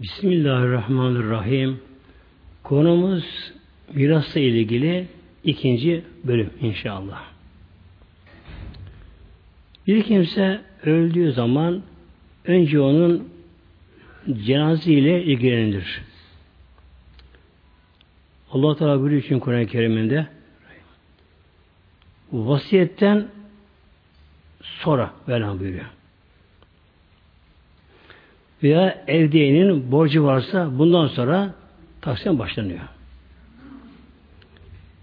Bismillahirrahmanirrahim. Konumuz mirasla ilgili ikinci bölüm inşallah. Bir kimse öldüğü zaman önce onun cenaze ile ilgilenilir. Allah Teala buyuruyor için Kur'an-ı Kerim'inde vasiyetten sonra Mevlam buyuruyor. Veya evdeyenin borcu varsa bundan sonra taksim başlanıyor.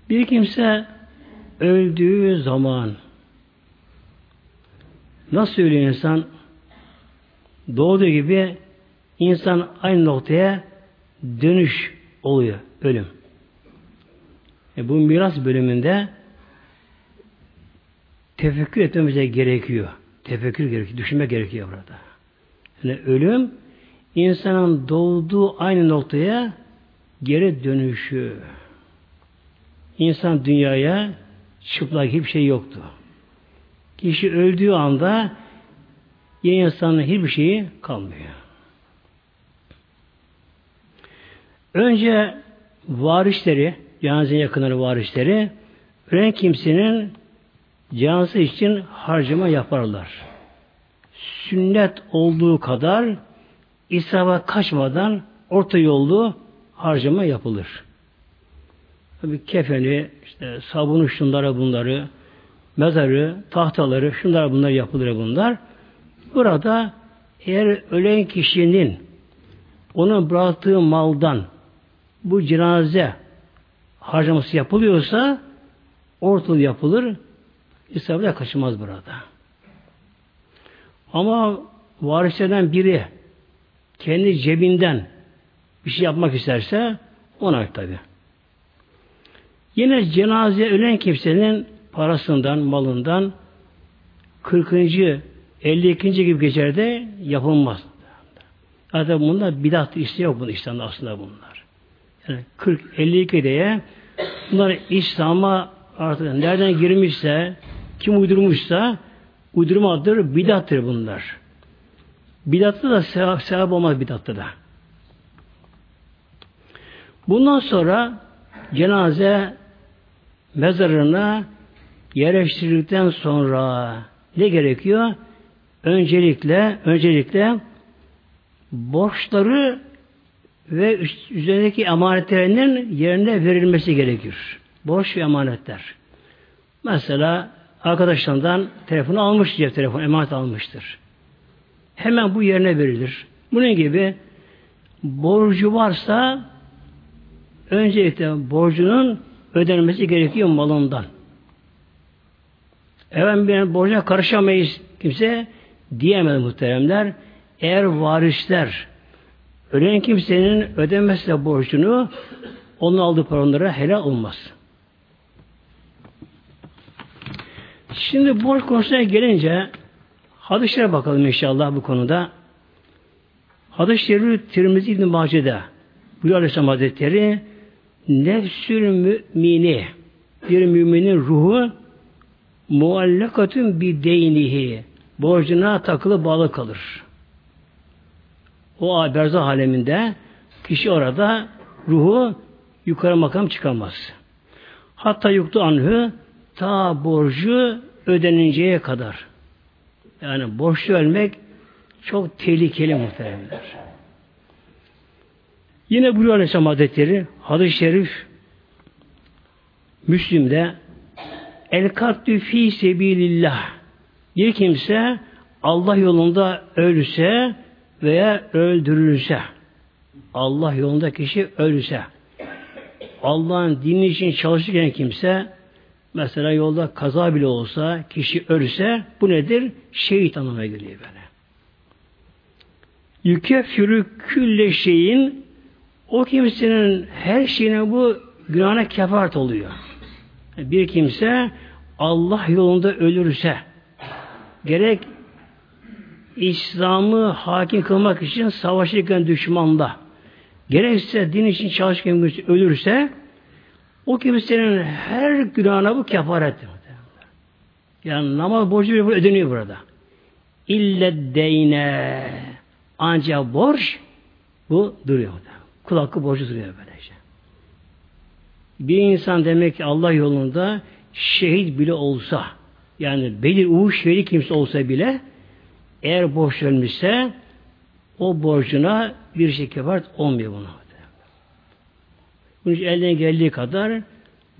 Bir kimse öldüğü zaman nasıl ölüyor insan? Doğduğu gibi insan aynı noktaya dönüş oluyor. Ölüm. E bu miras bölümünde tefekkür etmemize gerekiyor. Tefekkür gerekiyor. Düşünme gerekiyor burada. Yani ölüm insanın doğduğu aynı noktaya geri dönüşü. İnsan dünyaya çıplak hiçbir şey yoktu. Kişi öldüğü anda yine insanın hiçbir şeyi kalmıyor. Önce varisleri, cenaze yakınları varisleri ölen kimsenin cenazesi için harcama yaparlar. Sünnet olduğu kadar israfa kaçmadan orta yollu harcama yapılır. Tabi kefeni, işte sabunu şunlara bunları, mezarı, tahtaları, şunlar bunlar yapılır bunlar. Burada eğer ölen kişinin onun bıraktığı maldan bu cenaze harcaması yapılıyorsa ortalı yapılır. İsrafla kaçınmaz burada. Ama varislerden biri kendi cebinden bir şey yapmak isterse ona tabi. Yine cenaze ölen kimsenin parasından, malından 40. 52. gibi gecede yapılmaz. Zaten bunda bidat işte yok bunun İslam'da aslında bunlar. Yani 40 52 diye bunlar İslam'a artık nereden girmişse kim uydurmuşsa uydurmadır, bidattır bunlar. Bidatta da sevap, sevap olmaz bidatta da. Bundan sonra cenaze mezarına yerleştirildikten sonra ne gerekiyor? Öncelikle öncelikle borçları ve üzerindeki emanetlerinin yerine verilmesi gerekir. Borç ve emanetler. Mesela arkadaşlarından telefonu almış cep telefonu emanet almıştır. Hemen bu yerine verilir. Bunun gibi borcu varsa öncelikle borcunun ödenmesi gerekiyor malından. Evet bir borca karışamayız kimse diyemez muhteremler. Eğer varisler ölen kimsenin ödemezse borcunu onun aldığı paranlara helal olmaz. Şimdi borç konusuna gelince hadislere bakalım inşallah bu konuda. Hadis-i Şerif Tirmizi İbn-i Mace'de bu Aleyhisselam Hazretleri nefsül mümini bir müminin ruhu muallakatun bir deynihi borcuna takılı bağlı kalır. O berzah aleminde kişi orada ruhu yukarı makam çıkamaz. Hatta yuktu anhü ta borcu ödeninceye kadar. Yani borçlu ölmek çok tehlikeli muhteremler. Yine buyuruyor Aleyhisselam Hazretleri hadis-i şerif Müslim'de El kattü fi sebilillah bir kimse Allah yolunda ölse veya öldürülse Allah yolunda kişi ölse Allah'ın dini için çalışırken kimse mesela yolda kaza bile olsa kişi ölse bu nedir? Şehit anlamına geliyor böyle. Yükeffürü külle şeyin o kimsenin her şeyine bu günahına kefaret oluyor. Bir kimse Allah yolunda ölürse gerek İslam'ı hakim kılmak için savaşırken düşmanda gerekse din için çalışırken ölürse o kimsenin her günahına bu kefarettir. Yani namaz borcu ödeniyor burada. İlle deyne ancak borç Bu duruyor. Kul hakkı borcu duruyor böylece. Bir insan demek ki Allah yolunda şehit bile olsa yani belir uğur şehit kimse olsa bile eğer borç vermişse o borcuna bir şey kefart olmuyor buna. Bunun için elden geldiği kadar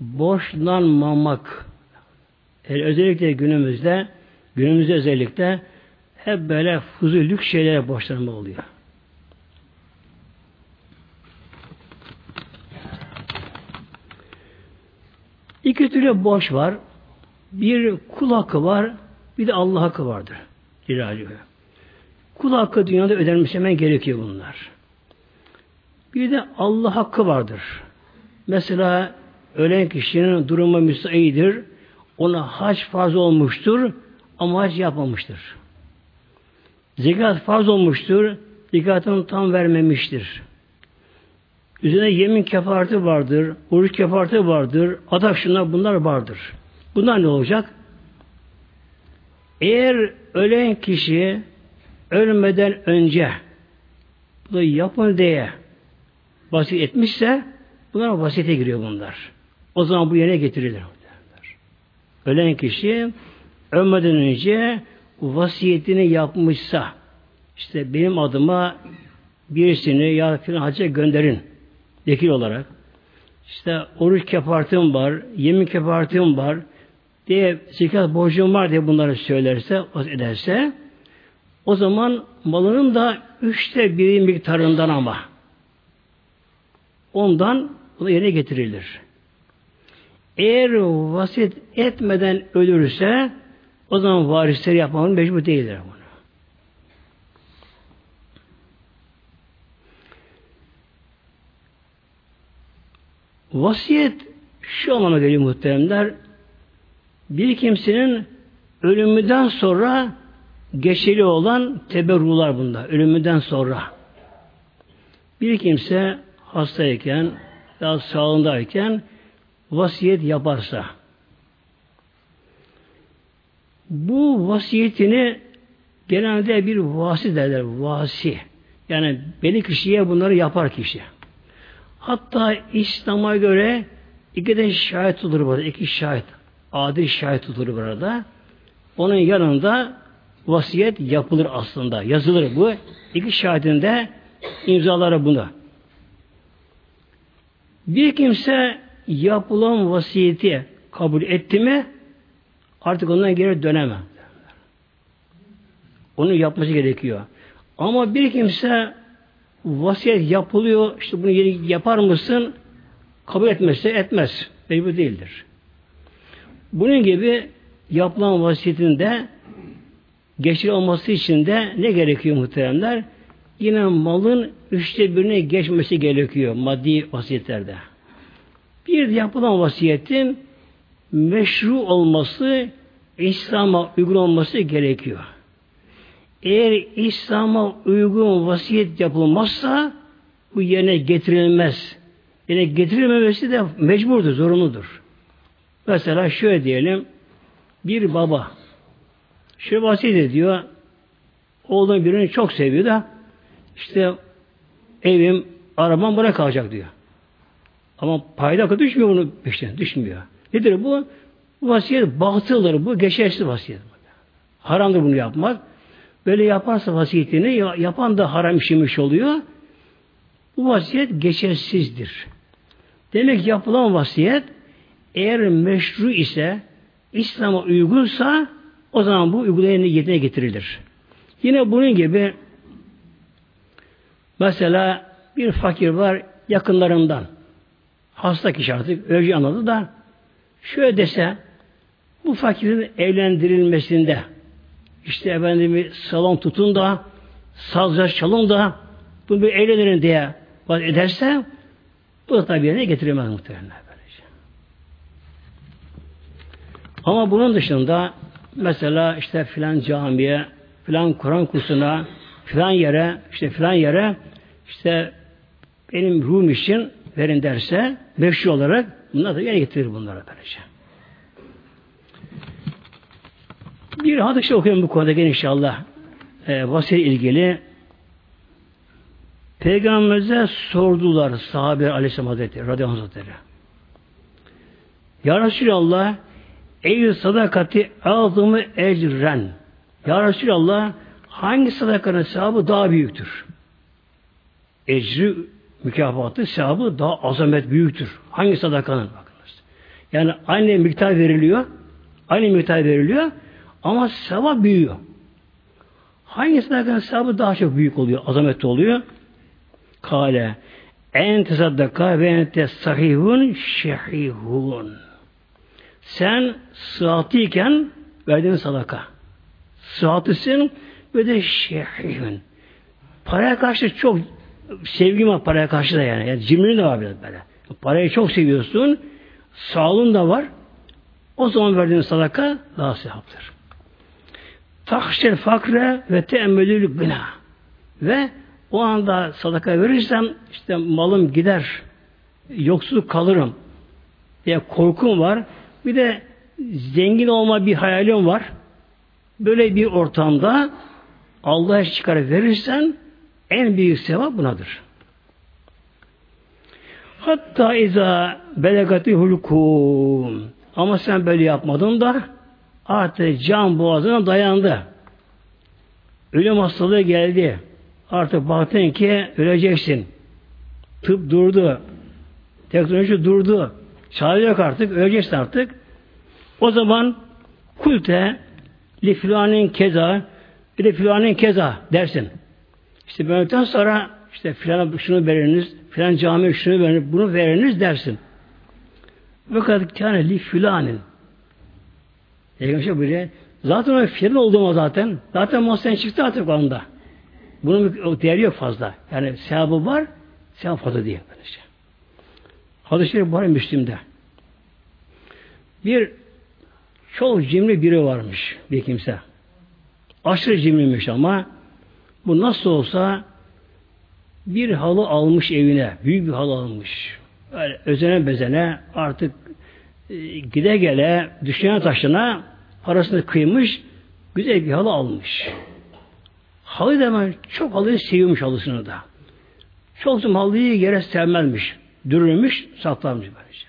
borçlanmamak yani özellikle günümüzde günümüzde özellikle hep böyle fuzulük şeylere borçlanma oluyor. İki türlü borç var. Bir kul hakkı var, bir de Allah hakkı vardır. Celaluhu. Kul hakkı dünyada ödenmesi hemen gerekiyor bunlar. Bir de Allah hakkı vardır. Mesela ölen kişinin durumu müsaidir. Ona hac farz olmuştur ama hac yapmamıştır. Zekat farz olmuştur. Zekatını tam vermemiştir. Üzerine yemin kefareti vardır, oruç kefareti vardır, adak şunlar bunlar vardır. Bunlar ne olacak? Eğer ölen kişi ölmeden önce bu da yapın diye vasiyet etmişse bunlar vasiyete giriyor bunlar. O zaman bu yerine getirilir. Ölen kişi ölmeden önce vasiyetini yapmışsa işte benim adıma birisini ya filan hacca gönderin vekil olarak işte oruç kefartım var, yemin kefartım var diye zekat borcum var diye bunları söylerse, ederse o zaman malının da üçte biri miktarından ama ondan bu yerine getirilir. Eğer vasiyet etmeden ölürse o zaman varisleri yapmanın mecbur değildir bunu. Vasiyet şu anlama geliyor muhteremler. Bir kimsenin ölümünden sonra geçeli olan teberrular bunda. Ölümünden sonra. Bir kimse hastayken daha sağlığındayken vasiyet yaparsa bu vasiyetini genelde bir vasi derler. Vasi. Yani beni kişiye bunları yapar kişi. Hatta İslam'a göre iki de şahit tutulur burada. iki şahit. Adil şahit tutulur burada. Onun yanında vasiyet yapılır aslında. Yazılır bu. İki şahidin de imzaları buna. Bir kimse yapılan vasiyeti kabul etti mi artık ondan geri dönemem. Onu yapması gerekiyor. Ama bir kimse vasiyet yapılıyor, işte bunu yapar mısın? Kabul etmezse etmez. Mecbur değildir. Bunun gibi yapılan vasiyetinde geçir olması için de ne gerekiyor muhteremler? Yine malın üçte birine geçmesi gerekiyor maddi vasiyetlerde. Bir de yapılan vasiyetin meşru olması, İslam'a uygun olması gerekiyor. Eğer İslam'a uygun vasiyet yapılmazsa bu yerine getirilmez. Yerine getirilmemesi de mecburdur, zorunludur. Mesela şöyle diyelim, bir baba şöyle vasiyet ediyor, oğlun birini çok seviyor da işte evim, arabam buna kalacak diyor. Ama payda akı düşmüyor bunu işte düşmüyor. Nedir bu? Bu vasiyet batıldır bu, geçersiz vasiyet. Haramdır bunu yapmak. Böyle yaparsa vasiyetini yapan da haram işlemiş oluyor. Bu vasiyet geçersizdir. Demek yapılan vasiyet eğer meşru ise İslam'a uygunsa o zaman bu uygulayanı yerine getirilir. Yine bunun gibi mesela bir fakir var yakınlarından hasta kişi artık öleceği anladı da şöyle dese bu fakirin evlendirilmesinde işte efendimi salon tutun da sazlar çalın da bunu bir eğlenin diye ederse bu da tabi yerine getirilmez muhtemelen. Böylece. Ama bunun dışında mesela işte filan camiye, filan Kur'an kursuna, filan yere, işte filan yere işte benim ruhum için verin derse meşru olarak bunlar da yerine getirir bunlara böylece. Bir hadis okuyalım bu konuda inşallah. E, vasiyet ilgili Peygamberimize sordular sahabe aleyhisselam hazretleri, radıyallahu hazretleri. Ya Resulallah ey sadakati azımı ecren. Ya Resulallah hangi sadakanın sevabı daha büyüktür? Ecri mükafatı, sevabı daha azamet büyüktür. Hangi sadakanın? Bakınız. Yani aynı miktar veriliyor. Aynı miktar veriliyor. Ama sevap büyüyor. Hangi sadakanın sevabı daha çok büyük oluyor? Azametli oluyor. Kale en tesaddaka ve ente sahihun şehihun. Sen sıhhatliyken verdiğin sadaka. Sıhhatlısın ve de şehihun. Paraya karşı çok sevgim var paraya karşı da yani. yani cimrin de var biraz böyle. Parayı çok seviyorsun. Sağlığın da var. O zaman verdiğin sadaka daha sevaptır. Tahşel fakre ve teemmülül bina. Ve o anda sadaka verirsem işte malım gider. Yoksulluk kalırım. diye korkum var. Bir de zengin olma bir hayalim var. Böyle bir ortamda Allah'a çıkarıp verirsen en büyük sevap bunadır. Hatta iza belegati hulkum. Ama sen böyle yapmadın da artık can boğazına dayandı. Ölüm hastalığı geldi. Artık baktın ki öleceksin. Tıp durdu. Teknoloji durdu. Çağıracak artık. Öleceksin artık. O zaman kulte li filanin keza bir de keza dersin. İşte böylelikten sonra işte filan şunu veriniz, filan cami şunu veriniz, bunu veriniz dersin. Ve kadar tane li filanin. Peygamber şey böyle. Zaten o filan olduğuma zaten. Zaten masaya çıktı artık onda. Bunun değeri yok fazla. Yani sevabı var, sevap fazla diye. Böylece. Hadis-i Şerif var Müslim'de. Bir çok cimri biri varmış bir kimse. Aşırı cimriymiş ama bu nasıl olsa bir halı almış evine. Büyük bir halı almış. Böyle özene bezene artık e, gide gele düşünen taşına parasını kıymış güzel bir halı almış. Halı da hemen çok halıyı seviyormuş halısını da. Çok halıyı yere sevmezmiş. Dürülmüş, saklanmış böylece.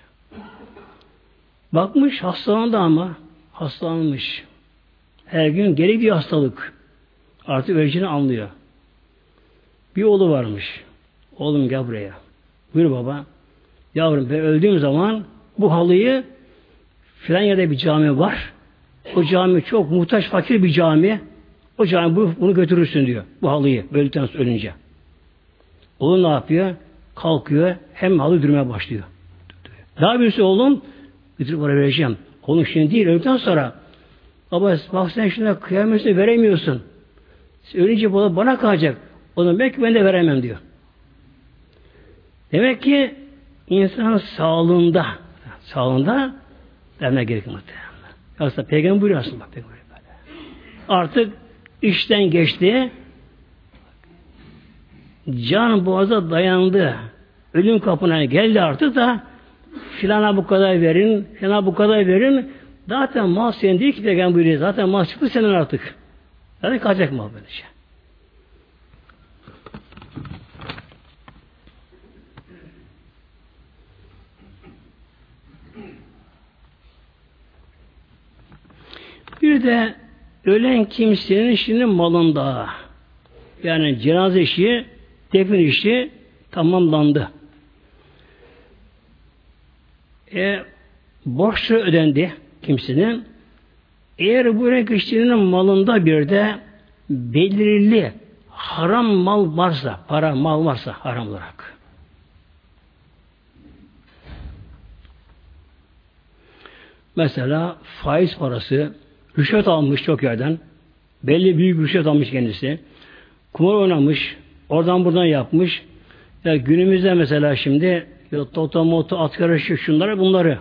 Bakmış hastalandı ama hastalanmış. Her gün geri bir hastalık. Artık öleceğini anlıyor. Bir oğlu varmış. Oğlum gel buraya. Buyur baba. Yavrum ben öldüğüm zaman bu halıyı filan yerde bir cami var. O cami çok muhtaç fakir bir cami. O cami bunu, götürürsün diyor. Bu halıyı öldükten sonra ölünce. Oğlum ne yapıyor? Kalkıyor. Hem halı dürmeye başlıyor. Ne yapıyorsun oğlum? Götürüp oraya vereceğim. Oğlum şimdi değil. Öldükten sonra baba bak sen şuna kıyametini veremiyorsun. Ölünce bu bana kalacak. O zaman belki ben de veremem diyor. Demek ki insan sağlığında sağlığında verme gerekiyor muhtemelen. Aslında peygamber buyuruyor aslında peygamber. Artık işten geçti can boğaza dayandı. Ölüm kapına geldi artık da filana bu kadar verin, filana bu kadar verin. Zaten mal senin değil ki peygamber buyuruyor. Zaten mal çıktı senin artık. Zaten kalacak mal böyle şey. Bir de ölen kimsenin şimdi malında yani cenaze işi, defin işi tamamlandı. E, borçlu ödendi kimsenin. Eğer bu ölen kişinin malında bir de belirli haram mal varsa, para mal varsa haram olarak. Mesela faiz parası, Rüşvet almış çok yerden. Belli büyük rüşvet almış kendisi. Kumar oynamış. Oradan buradan yapmış. Ya günümüzde mesela şimdi toto moto at yarışı şunları bunları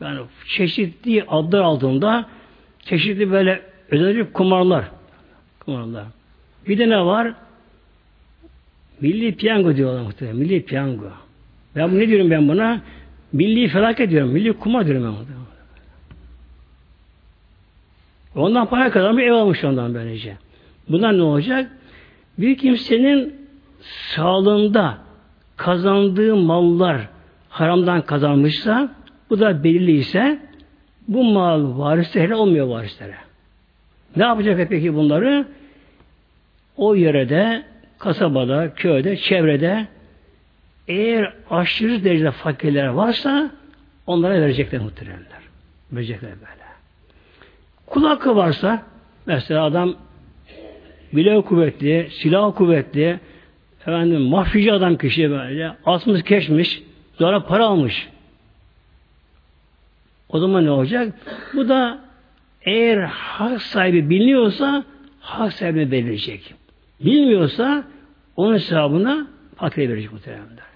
yani çeşitli adlar altında çeşitli böyle özellikle kumarlar kumarlar. Bir de ne var? Milli piyango diyorlar muhtemelen. Milli piyango. Ben ne diyorum ben buna? Milli felaket diyorum. Milli kumar diyorum ben buna. Ondan para kazanmış ev almış ondan böylece. Bundan ne olacak? Bir kimsenin sağlığında kazandığı mallar haramdan kazanmışsa bu da belirli ise bu mal varislere olmuyor varislere. Ne yapacak peki bunları? O yörede, kasabada, köyde, çevrede eğer aşırı derecede fakirler varsa onlara verecekler muhteremler. Verecekler böyle. Kul hakkı varsa mesela adam bile kuvvetli, silah kuvvetli, efendim mahfici adam kişi böyle, asmış keşmiş, sonra para almış. O zaman ne olacak? Bu da eğer hak sahibi biliniyorsa hak sahibi verilecek. Bilmiyorsa onun hesabına fakire verecek muhteremler.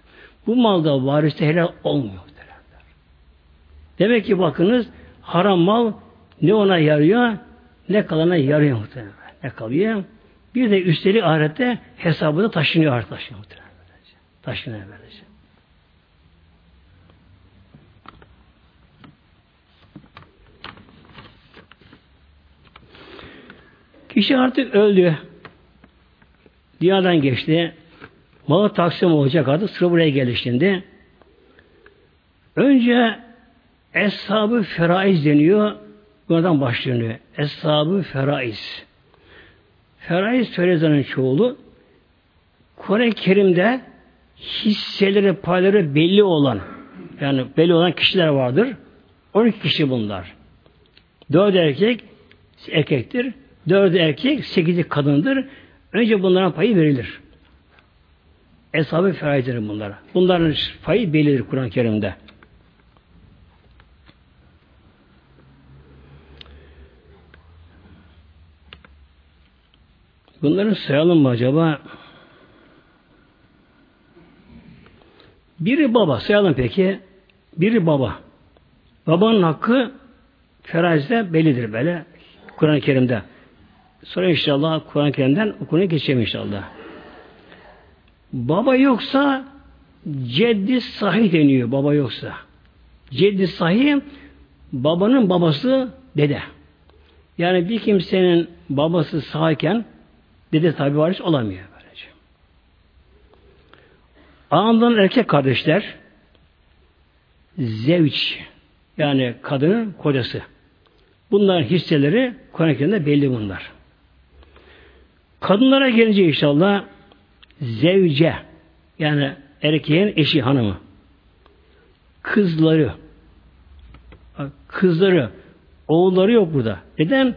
Bu malda variste helal olmuyor muhteremler. Demek ki bakınız haram mal ne ona yarıyor ne kalana yarıyor muhteremler. Ne kalıyor? Bir de üstelik ahirette hesabı da taşınıyor artık taşınıyor muhteremler. Taşınıyor böylece. Kişi artık öldü. Dünyadan geçti. Malı taksim olacak artık. Sıra buraya geldi şimdi. Önce Eshab-ı Feraiz deniyor. Buradan başlanıyor. Eshab-ı Feraiz. Feraiz Ferezan'ın çoğulu Kur'an-ı Kerim'de hisseleri, payları belli olan yani belli olan kişiler vardır. 12 kişi bunlar. Dört erkek erkektir. Dördü erkek, sekizi kadındır. Önce bunların payı verilir. Eshab-ı Feraydır bunlara. Bunların payı belirlir Kur'an-ı Kerim'de. Bunları sayalım mı acaba? Biri baba, sayalım peki. Biri baba. Babanın hakkı ferazide bellidir böyle. Kur'an-ı Kerim'de. Sonra inşallah Kur'an-ı Kerim'den okumaya geçeceğim inşallah. Baba yoksa ceddi sahih deniyor baba yoksa. Ceddi sahih babanın babası dede. Yani bir kimsenin babası sağken dede tabi varis olamıyor böylece. Anadan erkek kardeşler zevç yani kadının kocası. Bunların hisseleri Kur'an-ı belli bunlar. Kadınlara gelince inşallah zevce yani erkeğin eşi hanımı kızları kızları oğulları yok burada. Neden?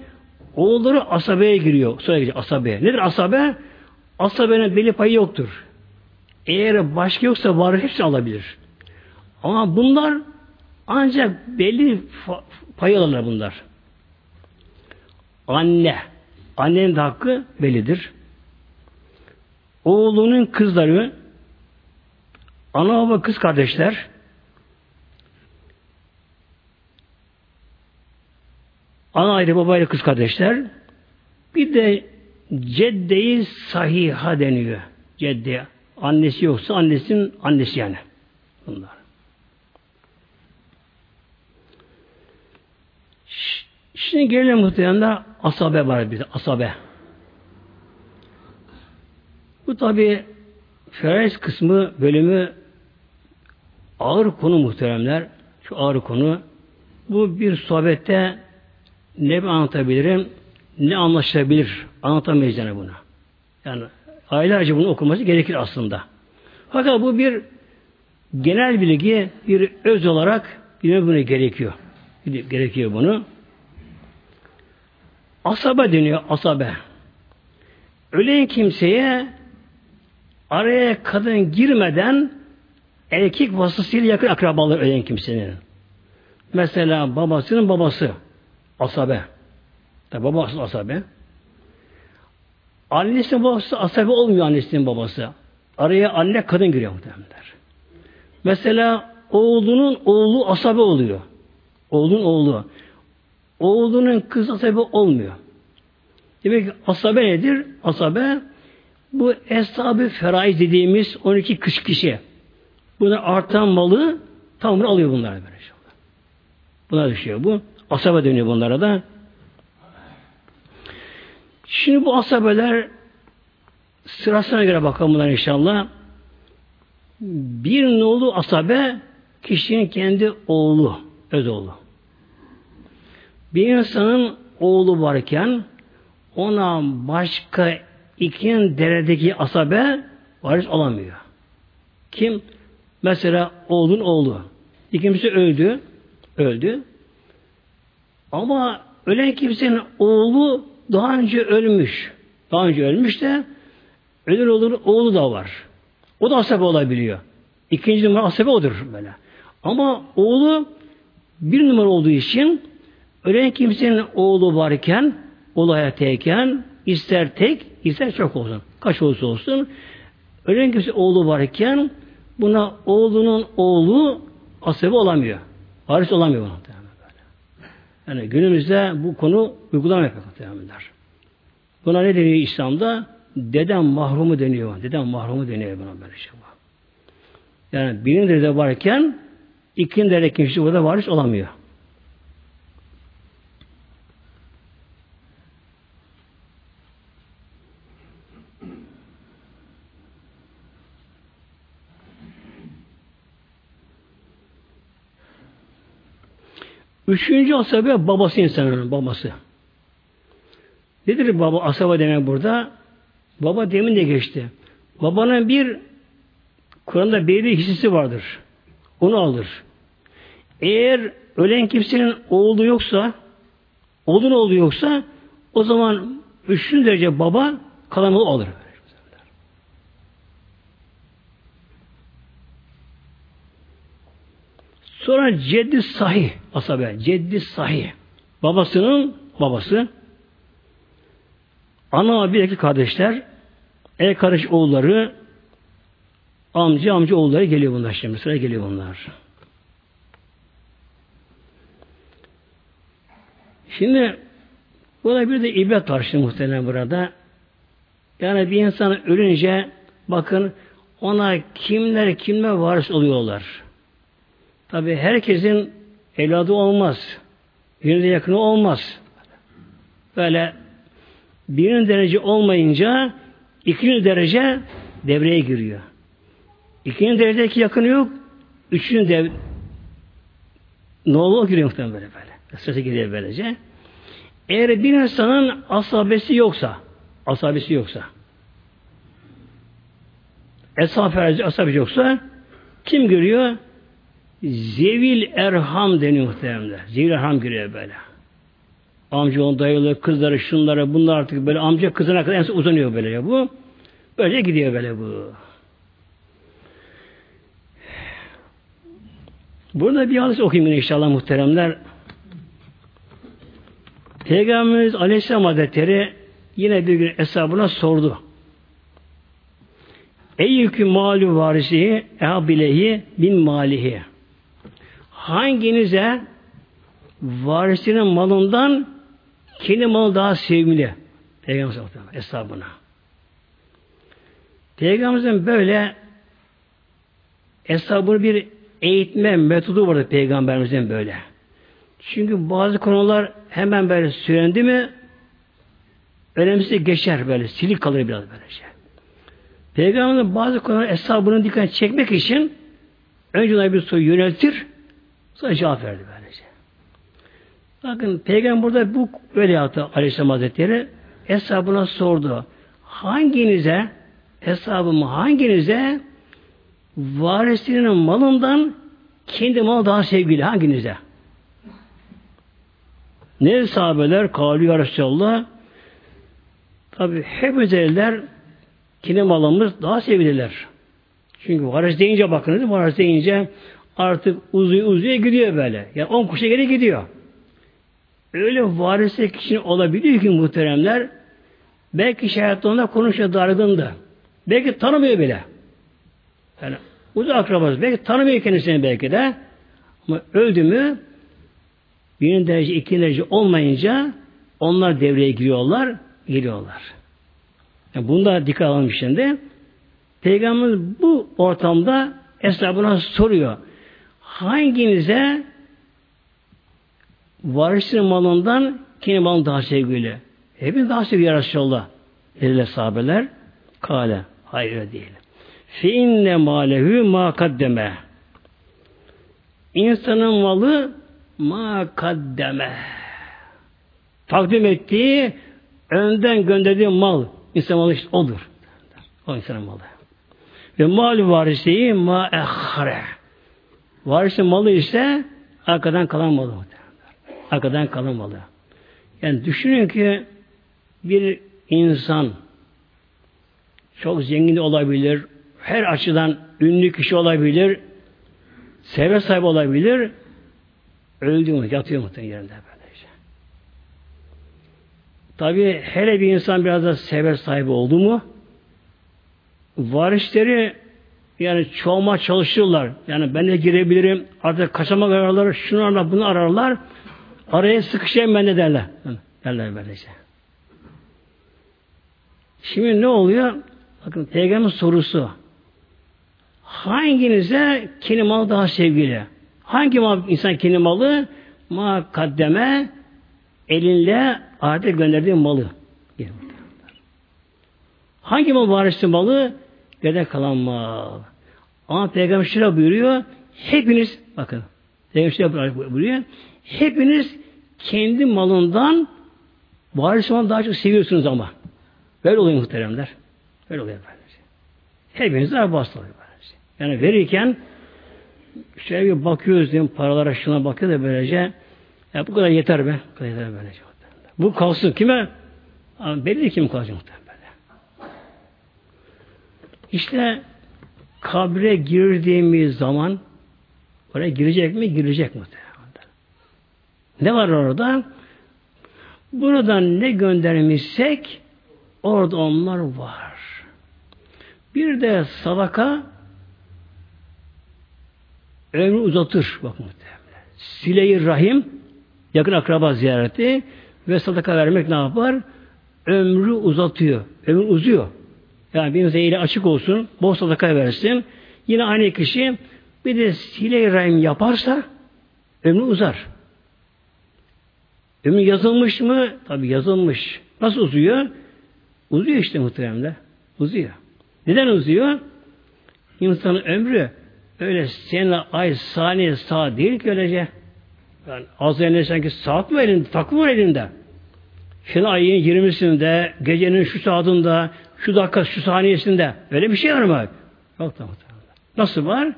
Oğulları asabeye giriyor. Sonra giriyor asabeye. Nedir asabe? Asabenin belli payı yoktur. Eğer başka yoksa var hepsi alabilir. Ama bunlar ancak belli pay alırlar bunlar. Anne. Annenin de hakkı bellidir. Oğlunun kızları ana baba kız kardeşler ana ayrı baba ayrı kız kardeşler bir de ceddeyi sahiha deniyor. Cedde. Annesi yoksa annesinin annesi yani. Bunlar. Şimdi gelelim muhtemelen asabe var bir de. Asabe. Bu tabi Feraiz kısmı bölümü ağır konu muhteremler. Şu ağır konu. Bu bir sohbette ne anlatabilirim ne anlaşılabilir. Anlatamayız yani bunu. Yani aylarca bunu okuması gerekir aslında. Fakat bu bir genel bilgi, bir öz olarak bilmek bunu gerekiyor. Gerekiyor bunu. Asabe deniyor, asabe. Ölen kimseye araya kadın girmeden erkek vasıtasıyla yakın akrabalar ölen kimsenin. Mesela babasının babası asabe. Tabi babası asabe. Annesinin babası asabe olmuyor annesinin babası. Araya anne kadın giriyor muhtemelenler. Mesela oğlunun oğlu asabe oluyor. Oğlun oğlu. Oğlunun kız asabe olmuyor. Demek ki asabe nedir? Asabe bu eshab feraiz dediğimiz 12 kış kişi. Buna artan malı tamamını alıyor bunlar böyle. Buna düşüyor bu. Asabe dönüyor bunlara da. Şimdi bu asabeler sırasına göre bakalım bunlar inşallah. Bir nolu asabe kişinin kendi oğlu, öz oğlu. Bir insanın oğlu varken ona başka ikinin deredeki asabe varis olamıyor. Kim? Mesela oğlun oğlu. İkincisi öldü. Öldü. Ama ölen kimsenin oğlu daha önce ölmüş. Daha önce ölmüş de ölür olur oğlu da var. O da asabe olabiliyor. İkinci numara asabe odur böyle. Ama oğlu bir numara olduğu için ölen kimsenin oğlu varken, oğlu hayattayken ister tek, ister çok olsun. Kaç olursa olsun ölen kimse oğlu varken buna oğlunun oğlu asabe olamıyor. Varis olamıyor buna. Yani günümüzde bu konu muhtemelenler. Buna ne deniyor İslam'da? Dedem mahrumu deniyor. Dedem mahrumu deniyor buna böyle şey. Yani birinin dede varken ikinin dede kimse burada varis olamıyor. Üçüncü asabe babası insanın babası. Nedir baba asaba demek burada? Baba demin de geçti. Babanın bir Kur'an'da belli hissesi vardır. Onu alır. Eğer ölen kimsenin oğlu yoksa, oğlun oğlu yoksa o zaman üçüncü derece baba kalanı alır. Sonra ceddi sahih asabe. Ceddi sahih. Babasının babası ana abideki kardeşler el kardeş oğulları amca amca oğulları geliyor bunlar şimdi. Sıra geliyor bunlar. Şimdi burada bir de ibret var şimdi muhtemelen burada. Yani bir insan ölünce bakın ona kimler kimler varis oluyorlar. Tabi herkesin evladı olmaz. Birine yakını olmaz. Böyle birinin derece olmayınca ikinci derece devreye giriyor. İkinci derecedeki yakını yok. Üçüncü dev ne olur giriyor muhtemelen böyle böyle. Sırası giriyor böylece. Eğer bir insanın asabesi yoksa asabesi yoksa esaferici asabesi yoksa kim görüyor? Zevil Erham deniyor muhtemelen. Zevil Erham giriyor böyle. Amca onun dayılı, kızları, şunları, bunlar artık böyle amca kızına kadar en uzanıyor böyle ya bu. Böyle gidiyor böyle bu. Burada bir hadis okuyayım inşallah muhteremler. Peygamberimiz Aleyhisselam Hazretleri yine bir gün hesabına sordu. Ey yükü malü varisi ehabilehi bin malihi hanginize varisinin malından kendi malı daha sevimli? Peygamber hesabına. Peygamberimizin böyle hesabını bir eğitme metodu vardı peygamberimizin böyle. Çünkü bazı konular hemen böyle söylendi mi önemlisi geçer böyle silik kalır biraz böyle şey. Peygamberimizin bazı konular hesabını dikkat çekmek için önce ona bir soru yöneltir Sonra cevap verdi böylece. Bakın peygamber burada bu böyle yaptı Aleyhisselam Hazretleri hesabına sordu. Hanginize hesabımı hanginize varisinin malından kendi mal daha sevgili hanginize? Ne sahabeler kalu ya Resulallah tabi hep özeller kendi malımız daha sevgililer. Çünkü varis deyince bakınız varis deyince artık uzuyor uzuyor gidiyor böyle. Yani on kuşa geri gidiyor. Öyle varislik kişinin olabiliyor ki muhteremler belki şehitlerinde konuşuyor dargındı. Belki tanımıyor bile. Yani uzak akrabası. Belki tanımıyor kendisini belki de. Ama öldü mü birinci derece, ikinci derece olmayınca onlar devreye giriyorlar, geliyorlar. Yani bunda dikkat alalım şimdi. Peygamberimiz bu ortamda esnafına soruyor hanginize varisinin malından kendi malın daha sevgili? Hepimiz daha sevgili ya Resulallah. Dediler sahabeler. Kale. Hayır değil. Fe inne malehu ma kaddeme. İnsanın malı ma kaddeme. Takdim ettiği önden gönderdiği mal insan malı işte odur. O insanın malı. Ve mal varisi ma ehre. Varisin malı ise arkadan kalan malı. Arkadan kalan malı. Yani düşünün ki bir insan çok zengin olabilir, her açıdan ünlü kişi olabilir, sevre sahibi olabilir, öldü mü, yatıyor mu yerinde böylece. Tabi hele bir insan biraz da sevre sahibi oldu mu, varisleri yani çoğalma çalışıyorlar. Yani ben de girebilirim. Artık kaçamak ararlar, şunu ararlar, bunu ararlar. Araya sıkışayım ben de derler. Derler böylece. Şimdi ne oluyor? Bakın Peygamber sorusu. Hanginize kendi malı daha sevgili? Hangi mal insan kendi malı? Ma kaddeme elinle artık gönderdiği malı. Hangi mal varisin malı? Geride kalan mal. Ama Peygamber şöyle buyuruyor. Hepiniz bakın. Peygamber şöyle buyuruyor. Hepiniz kendi malından varis malını daha çok seviyorsunuz ama. Böyle oluyor muhteremler. Böyle oluyor böylece. Hepiniz arabası oluyor. Yani verirken şöyle bir bakıyoruz diyorum paralara şuna bakıyor da böylece ya bu kadar yeter be. Bu kadar yeter böylece. Bu kalsın kime? Ama belli kim kalacak muhtemelen. İşte kabre girdiğimiz zaman oraya girecek mi? Girecek muhtemelen. Ne var orada? Buradan ne göndermişsek orada onlar var. Bir de sadaka ömrü uzatır. Bak muhtemelen. Sile-i Rahim yakın akraba ziyareti ve sadaka vermek ne yapar? Ömrü uzatıyor. Ömür uzuyor. Yani bir ile açık olsun, bol sadaka versin. Yine aynı kişi bir de sile-i rahim yaparsa ömrü uzar. Ömür yazılmış mı? Tabi yazılmış. Nasıl uzuyor? Uzuyor işte muhteremler. Uzuyor. Neden uzuyor? İnsanın ömrü öyle sene, ay, saniye, saat değil ki öylece. Yani az elinde sanki saat mi elinde, takım var elinde. Şimdi ayın 20'sinde, gecenin şu saatinde, şu dakika, şu saniyesinde öyle bir şey var mı? Yok da Nasıl var?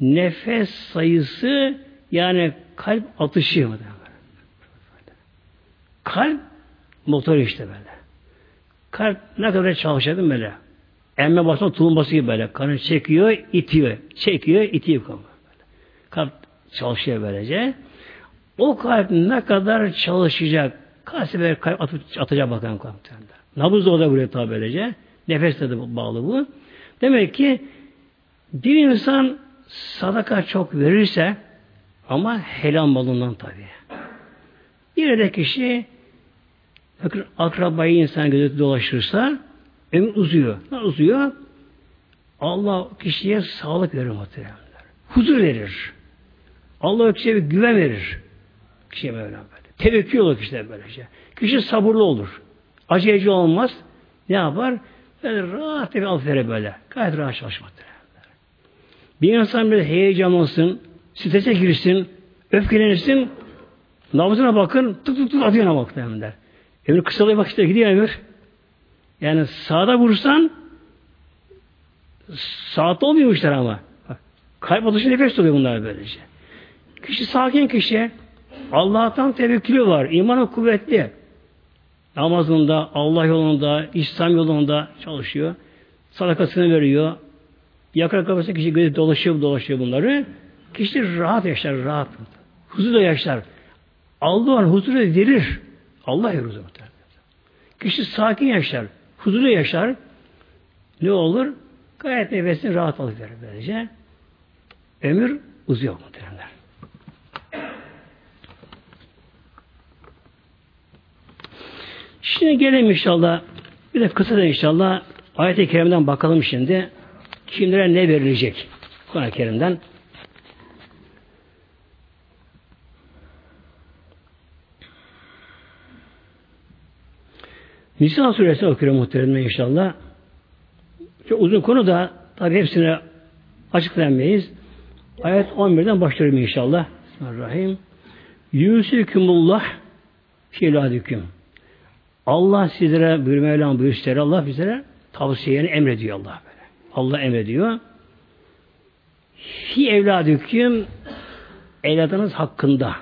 Nefes sayısı yani kalp atışı mı? Kalp motor işte böyle. Kalp ne kadar çalışıyor böyle. Emme basma tulumbası gibi böyle. Kanı çekiyor, itiyor. Çekiyor, itiyor kanı. Kalp çalışıyor böylece. O kalp ne kadar çalışacak? Kalp atıp, atacak bakalım kalpten. Nabız da o da buraya tabi böylece. De bağlı bu. Demek ki bir insan sadaka çok verirse ama helal malından tabi. Bir de kişi akrabayı insan gözü dolaşırsa ömür uzuyor. Ne uzuyor? Allah kişiye sağlık verir muhtemelen. Huzur verir. Allah kişiye bir güven verir. Kişiye böyle böyle. Tevekkül olur kişiye böylece. Kişi sabırlı olur. Aceleci olmaz. Ne yapar? Böyle rahat bir alfere böyle. Gayet rahat çalışmak. Bir insan böyle heyecan olsun, strese girsin, öfkelenirsin, nabzına bakın, tık tık tık atıyor bak der. Ömür kısalıyor bak işte gidiyor ömür. Yani sağda vursan saat olmuyor işler ama. Kalp atışı nefes oluyor bunlar böylece. Kişi sakin kişi. Allah'tan tevekkülü var. İmanı kuvvetli. Namazında, Allah yolunda, İslam yolunda çalışıyor. Sadakasını veriyor. Yakar kafasında kişi gözü dolaşıyor, dolaşıyor bunları. Kişi rahat yaşar, rahat. Huzurla yaşar. Allah huzuru verir. Allah verir huzuru. Kişi sakin yaşar, huzurlu yaşar. Ne olur? Gayet nefesini rahat verir böylece. Ömür uzuyor muhteremler. Şimdi gelelim inşallah. Bir de kısa da inşallah ayet-i kerimden bakalım şimdi. Kimlere ne verilecek? Kur'an-ı Kerim'den. Nisa suresini okuyorum muhteremler inşallah. Çok uzun konu da tabi hepsine açıklayamayız. Ayet 11'den başlıyorum inşallah. Bismillahirrahmanirrahim. Yusükumullah filadüküm. Allah sizlere bir Mevlam buyursları Allah bizlere tavsiyeni emrediyor Allah böyle. Allah emrediyor. Fi evladüküm evladınız hakkında.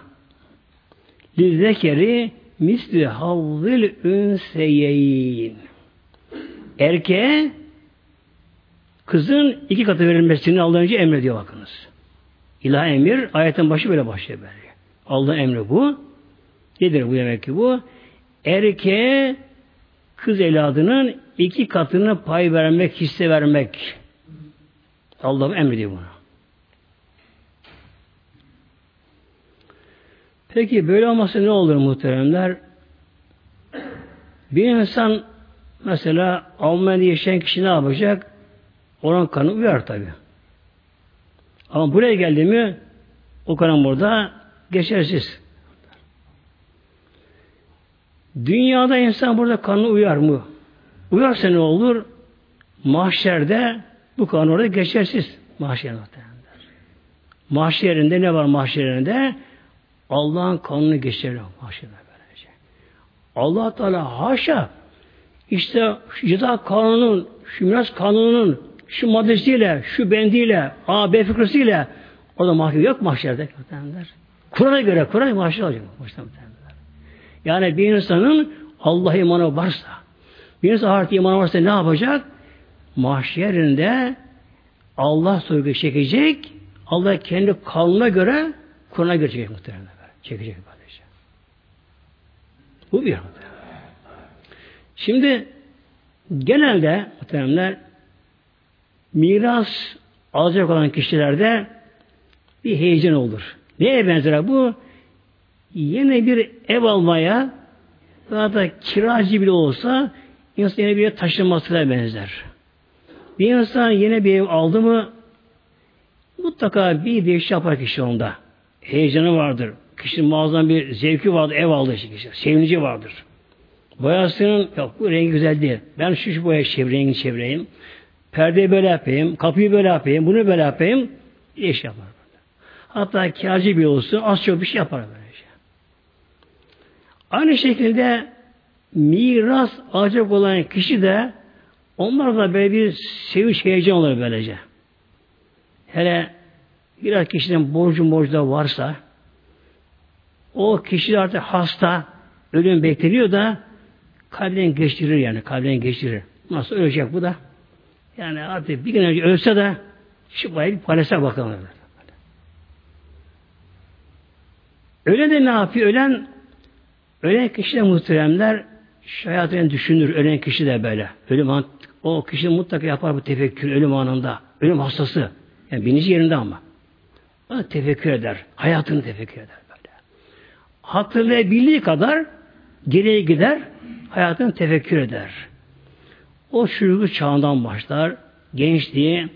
Lizzekeri misli havzil ünseyeyn. Erkeğe kızın iki katı verilmesini Allah önce emrediyor bakınız. İlah emir, ayetin başı böyle başlıyor böyle. Allah emri bu. Nedir bu demek ki bu? Erkeğe kız evladının iki katını pay vermek, hisse vermek. Allah emrediyor bunu. Peki böyle olmasa ne olur muhteremler? Bir insan mesela Almanya'da yaşayan kişi ne yapacak? Onun kanı uyar tabi. Ama buraya geldi mi o kanın burada geçersiz. Dünyada insan burada kanı uyar mı? Uyarsa ne olur? Mahşerde bu kan orada geçersiz. Mahşer Mahşerinde ne var mahşerinde? Allah'ın kanunu geçerli mahşerde böylece. Allah Teala haşa işte ceza kanunun, şu miras kanununun şu maddesiyle, şu bendiyle, A, B fıkrasıyla o da mahkum yok mahşerde. Kur'an'a göre Kur'an mahşer olacak. Yani bir insanın Allah imanı varsa, bir insan ahiret imanı varsa ne yapacak? Mahşerinde Allah sorgu çekecek, Allah kendi kanuna göre Kur'an'a göre çekecek muhtemelen. Çekecek böylece. Bu bir Şimdi genelde muhtemelen miras alacak olan kişilerde bir heyecan olur. Neye benzer bu? Yine bir ev almaya ya da kiracı bile olsa insan yine bir taşınmasına benzer. Bir insan yine bir ev aldı mı mutlaka bir değiş yapar kişi onda. Heyecanı vardır. Kişinin muazzam bir zevki vardır. Ev aldı işte kişi. Sevinci vardır. Boyasının yok bu rengi güzel değil. Ben şu şu boya çevreyim, çevreyim. Perdeyi böyle yapayım, kapıyı böyle yapayım, bunu böyle yapayım. iş yapar. Hatta kiracı bir olsun az çok bir şey yapar böylece. Aynı şekilde miras alacak olan kişi de onlar da böyle bir sevinç heyecan olur böylece. Hele biraz kişinin borcu borcu da varsa o kişi artık hasta ölüm bekleniyor da kalben geçirir yani kalben geçirir. Nasıl ölecek bu da? Yani artık bir gün önce ölse de şu bayağı bir palese bakalım. Öyle de ne yapıyor? Ölen ölen kişi de muhteremler şu hayatını düşünür. Ölen kişi de böyle. Ölüm an, o kişi mutlaka yapar bu tefekkür ölüm anında. Ölüm hastası. Yani birinci yerinde ama. O tefekkür eder. Hayatını tefekkür eder böyle. Hatırlayabildiği kadar geriye gider, hayatını tefekkür eder. O çocuk çağından başlar, gençliği,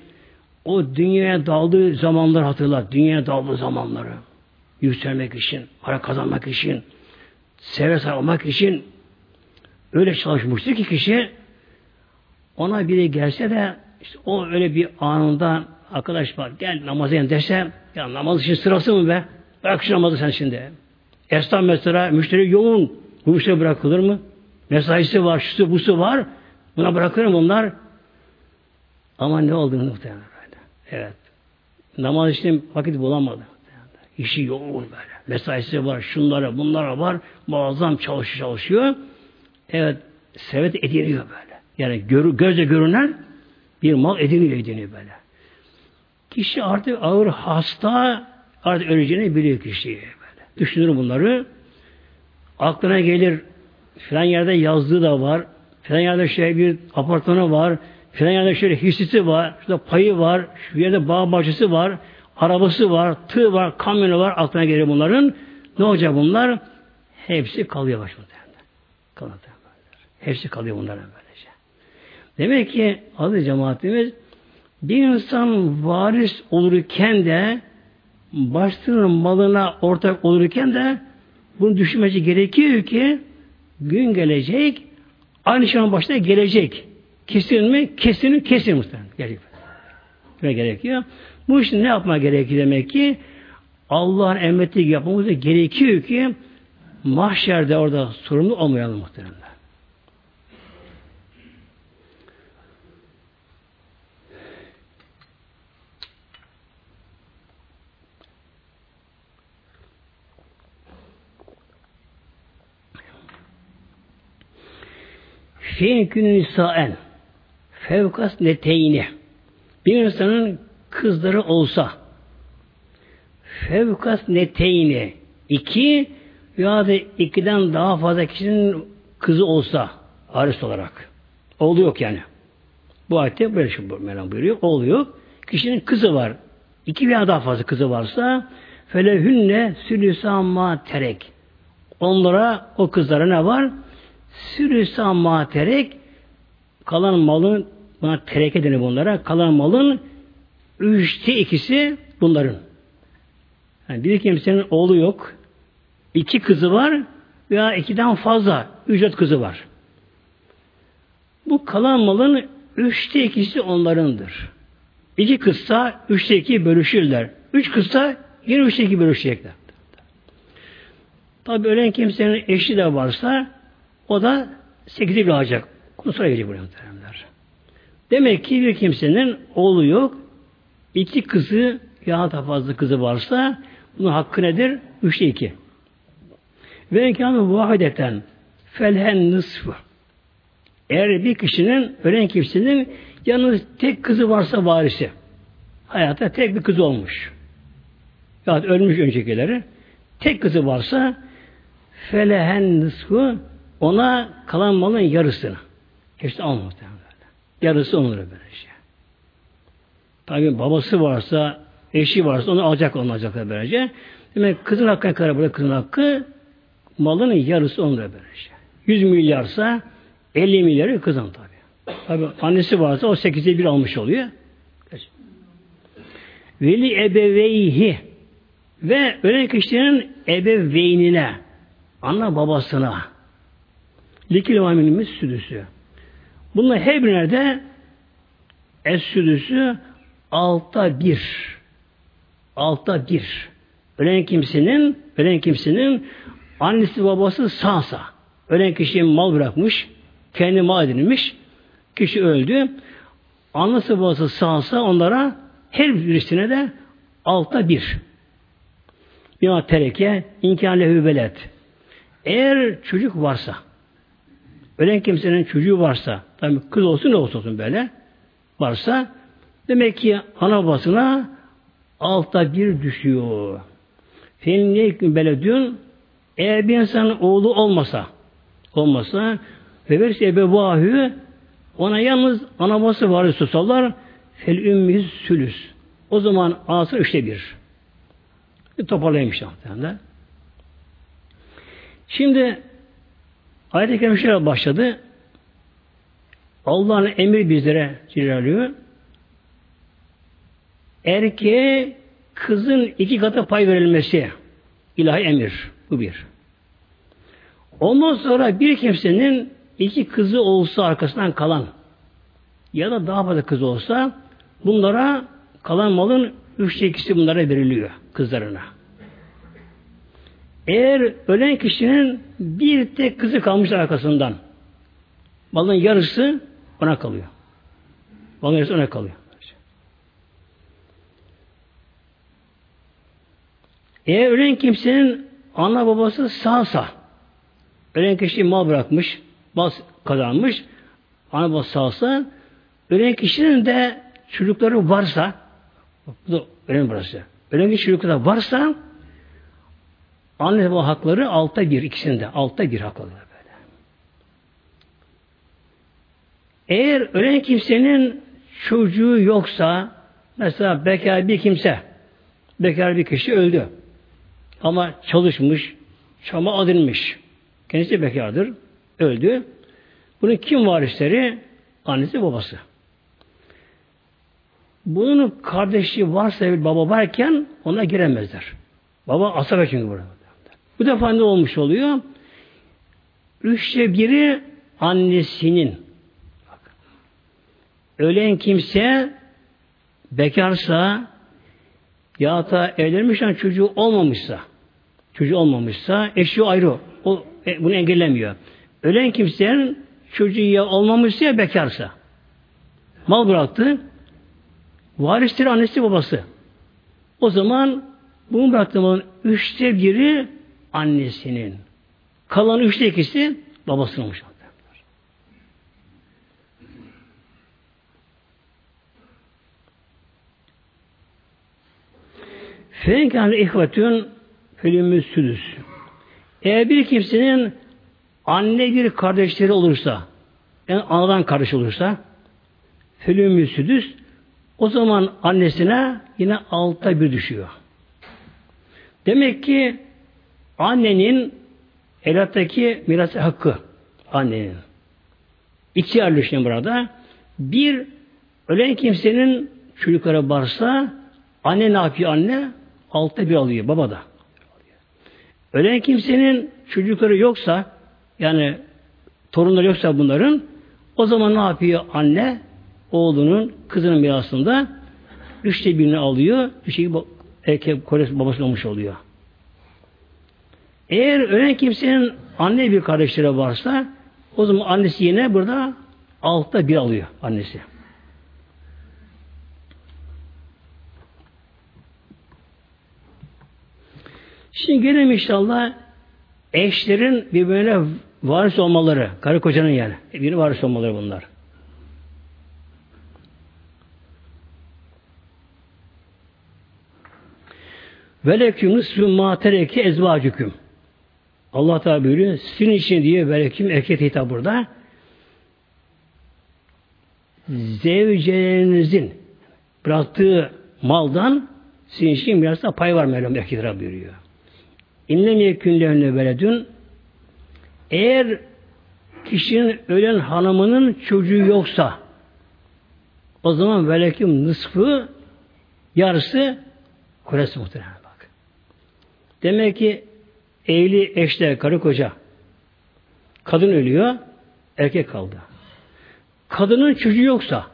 o dünyaya daldığı zamanları hatırlar. Dünyaya daldığı zamanları. Yükselmek için, para kazanmak için, seve sarılmak için öyle çalışmıştır ki kişi ona biri gelse de işte o öyle bir anında arkadaş bak gel namaza yan dese ya namaz için sırası mı be? Bırak şu namazı sen şimdi. Esnaf mesela müşteri yoğun. Bu müşteri bırakılır mı? Mesaisi var, şusu busu var. Buna bırakırım onlar. Ama ne oldu muhtemelen böyle. Evet. Namaz için vakit bulamadı. İşi yoğun böyle. Mesaisi var, şunlara, bunlara var. Muazzam çalışıyor, çalışıyor. Evet, sevet ediniyor böyle. Yani gör, gözle görünen bir mal ediniyor, ediniyor böyle. Kişi artık ağır hasta, artık öleceğini biliyor kişi böyle. Düşünür bunları. Aklına gelir, filan yerde yazdığı da var, Filan yerde şey bir apartmanı var. Filan yerde şöyle hissisi var. Şurada payı var. Şu yerde bağ bahçesi var. Arabası var. Tığ var. Kamyonu var. Aklına geliyor bunların. Ne olacak bunlar? Hepsi kalıyor başımda. Kalıyor. Hepsi kalıyor bunların böylece. Demek ki adı cemaatimiz bir insan varis olurken de başlığının malına ortak olurken de bunu düşünmesi gerekiyor ki gün gelecek Aynı şeyin başına gelecek. Kesin mi? Kesin kesin muhtemelen. Gerekiyor. Ve gerekiyor. Bu için ne yapma gerekiyor demek ki? Allah'ın emrettiği yapmamız gerekiyor ki mahşerde orada sorumlu olmayalım muhtemelen. Fenkün nisaen fevkas neteyni bir insanın kızları olsa fevkas neteyni iki ya da ikiden daha fazla kişinin kızı olsa aris olarak. Oğlu yok yani. Bu ayette böyle şey Mevlam buyuruyor. Oğlu yok. Kişinin kızı var. İki veya daha fazla kızı varsa felehünne sülüsa ma terek. Onlara, o kızlara ne var? Sülüsa ma terek kalan malın buna tereke denir bunlara. Kalan malın üçte ikisi bunların. Yani bir kimsenin oğlu yok. iki kızı var veya ikiden fazla ücret kızı var. Bu kalan malın üçte ikisi onlarındır. İki kızsa üçte iki bölüşürler. Üç kızsa yine üçte iki bölüşecekler. Tabi ölen kimsenin eşi de varsa o da sekizi. Bunu sonra gelecek buraya muhteremler. Demek ki bir kimsenin oğlu yok. İki kızı ya da fazla kızı varsa bunun hakkı nedir? Üçte iki. Ve enkâmı vahideten felhen nısfı. Eğer bir kişinin, ölen kimsenin yalnız tek kızı varsa varisi. Hayatta tek bir kızı olmuş. Ya ölmüş öncekileri. Tek kızı varsa felehen nısfı ona kalan malın yarısını. Hepsi almaz. Yarısı onlara böylece. Tabi babası varsa, eşi varsa onu alacak onu alacaklar böylece. Demek kızın hakkı kadar burada kızın hakkı malının yarısı onlara böylece. 100 milyarsa 50 milyarı kızın tabi. Tabi annesi varsa o 8'e bir almış oluyor. Veli ebeveyhi ve ölen kişinin ebeveynine anne babasına likil vaminimiz südüsü. Bunlar her birine de es südüsü altta bir. Altta bir. Ölen kimsenin ölen kimsenin annesi babası sağsa ölen kişiye mal bırakmış kendi mal edinmiş kişi öldü annesi babası sağsa onlara her birisine de altta bir. Bir tereke inkâlehu velet. Eğer çocuk varsa ölen kimsenin çocuğu varsa tabi kız olsun ne olsun böyle varsa demek ki ana babasına altta bir düşüyor. Fenliyekün beledün eğer bir insanın oğlu olmasa olmasa ve verirse ebevahü ona yalnız ana babası var tutarlar fel ümmiz sülüs. O zaman anası üçte bir. bir toparlayayım işte. Şimdi ayet-i başladı. Allah'ın emri bizlere cilalıyor. Erkeğe kızın iki katı pay verilmesi ilahi emir. Bu bir. Ondan sonra bir kimsenin iki kızı olsa arkasından kalan ya da daha fazla kız olsa bunlara kalan malın üçte ikisi bunlara veriliyor kızlarına. Eğer ölen kişinin bir tek kızı kalmış arkasından malın yarısı ona kalıyor. Malın yarısı ona kalıyor. Eğer ölen kimsenin ana babası sağsa, ölen kişi mal bırakmış, mal kazanmış, ana babası sağsa, ölen kişinin de çocukları varsa, bu da önemli burası. Ölen kişi çocukları varsa, anne baba hakları altta bir, ikisinde, altta bir hakları böyle. Eğer ölen kimsenin çocuğu yoksa, mesela bekar bir kimse, bekar bir kişi öldü. Ama çalışmış, çama adılmış. Kendisi bekardır. Öldü. Bunun kim varisleri? Annesi babası. Bunun kardeşi varsa bir baba varken ona giremezler. Baba asaba çünkü burada. Bu defa ne olmuş oluyor? Üçte biri annesinin. ölen kimse bekarsa ya da evlenmişten çocuğu olmamışsa çocuğu olmamışsa eşi ayrı. O e, bunu engellemiyor. Ölen kimsenin çocuğu ya olmamışsa ya bekarsa mal bıraktı varisleri annesi babası. O zaman bunu bıraktığı malın üçte biri annesinin. Kalan üçte ikisi babasının olmuş. Fenkan ihvetün fülümü südüs. Eğer bir kimsenin anne bir kardeşleri olursa, yani anadan kardeş olursa, fülümü südüs, o zaman annesine yine altta bir düşüyor. Demek ki annenin elattaki miras hakkı annenin. İki yerleşim burada. Bir, ölen kimsenin çocukları varsa anne ne yapıyor anne? Altta bir alıyor. Baba da. Ölen kimsenin çocukları yoksa yani torunları yoksa bunların o zaman ne yapıyor anne? Oğlunun, kızının mirasında üçte birini alıyor. Bir şey erkek kolesi babası olmuş oluyor. Eğer ölen kimsenin anne bir kardeşleri varsa o zaman annesi yine burada altta bir alıyor annesi. Şimdi gelelim inşallah eşlerin birbirine varis olmaları. Karı kocanın yani. Biri varis olmaları bunlar. Veleküm nısfü matereki ezvacüküm. Allah Teala buyuruyor. Sizin için diye veleküm erkek hitap burada. Zevcelerinizin bıraktığı maldan sizin için biraz da pay var Mevlam erkeklere buyuruyor. İnlem yekünlerine veledün eğer kişinin ölen hanımının çocuğu yoksa o zaman velekim nısfı yarısı kuresi muhtemelen bak. Demek ki evli eşler, karı koca kadın ölüyor, erkek kaldı. Kadının çocuğu yoksa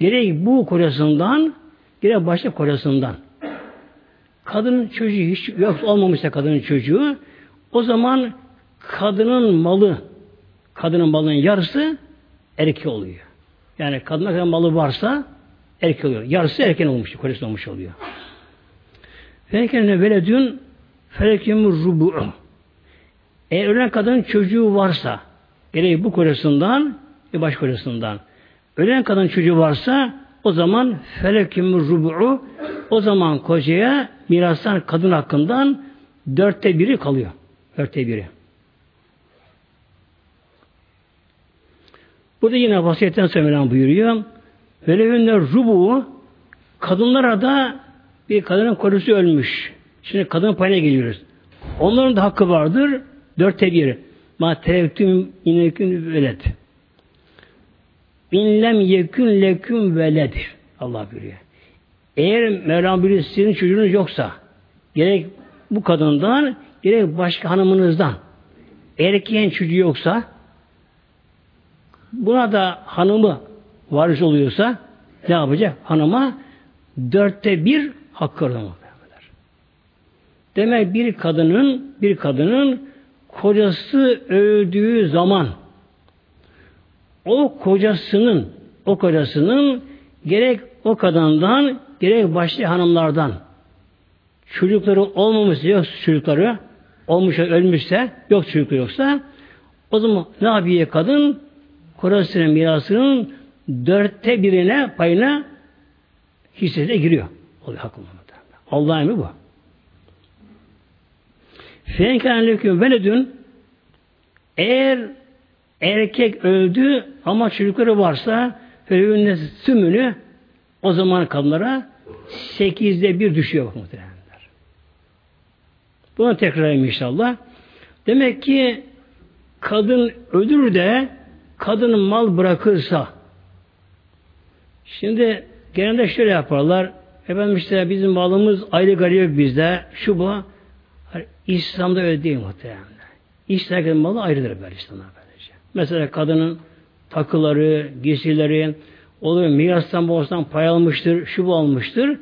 gerek bu kocasından gerek başka kocasından Kadının çocuğu hiç yok olmamışsa kadının çocuğu o zaman kadının malı kadının malının yarısı erkek oluyor. Yani kadına kadar malı varsa erkek oluyor. Yarısı erken olmuş, kolesi olmuş oluyor. Fekene veledün felekemur rubu'u. Eğer ölen kadının çocuğu varsa, gerek bu kocasından ve baş kocasından. Ölen kadın çocuğu varsa o zaman felekemur rubu'u o zaman kocaya mirastan kadın hakkından dörtte biri kalıyor. Dörtte biri. Burada yine vasiyetten sonra buyuruyor. Velevünle rubu kadınlara da bir kadının korusu ölmüş. Şimdi kadın payına geliyoruz. Onların da hakkı vardır. Dörtte biri. Ma terektüm inekün veled. İnlem yekün lekün veled. Allah buyuruyor. Eğer Mevlam sizin çocuğunuz yoksa gerek bu kadından gerek başka hanımınızdan erkeğin çocuğu yoksa buna da hanımı varis oluyorsa ne yapacak? Hanıma dörtte bir hakkı orada Demek bir kadının bir kadının kocası öldüğü zaman o kocasının o kocasının gerek o kadından gerek başlı hanımlardan çocukları olmamışsa yok çocukları olmuş ölmüşse yok çocukları yoksa o zaman ne yapıyor kadın? Kocasının mirasının dörtte birine payına hissesine giriyor. Oluyor hakkında. Allah'ın emri bu. Fenken leküm veledün eğer erkek öldü ama çocukları varsa Fevünne sümünü o zaman kadınlara sekizde bir düşüyor muhtemelenler. Buna tekrar inşallah. Demek ki kadın ölür de kadın mal bırakırsa şimdi genelde şöyle yaparlar efendim işte bizim malımız ayrı garip bizde şu bu İslam'da öyle değil muhtemelen. İslam'da malı ayrıdır böyle İslam'da. Mesela kadının takıları, giysileri, olur mirastan babasından pay almıştır, şu bu almıştır.